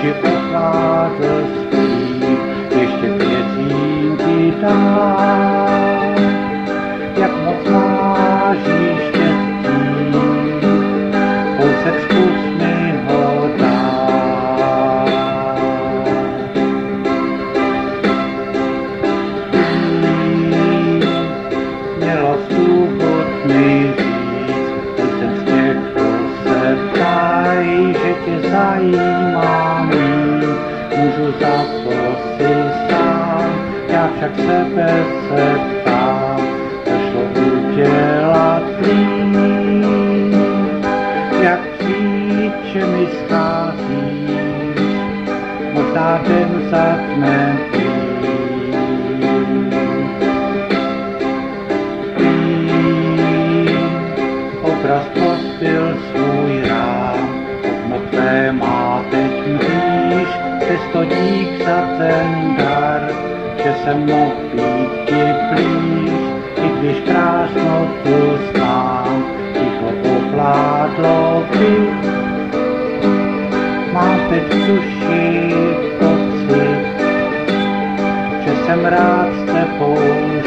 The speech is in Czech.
duši ovládl zpív, ještě ti dál. Jak moc váží štěstí, pouze zkus mi ho dát. Měla důvod mi říct, jsem kdo se ptají, že tě zajímá za to si sám, já však sebe se ptám, co šlo udělat líp, jak přijít, že mi scházíš, možná den za dnem přesto dík za ten dar, že se mohl být ti blíž, i když prázdnotu znám, ticho ovládlo by. Mám teď v duši pocit, že jsem rád s tebou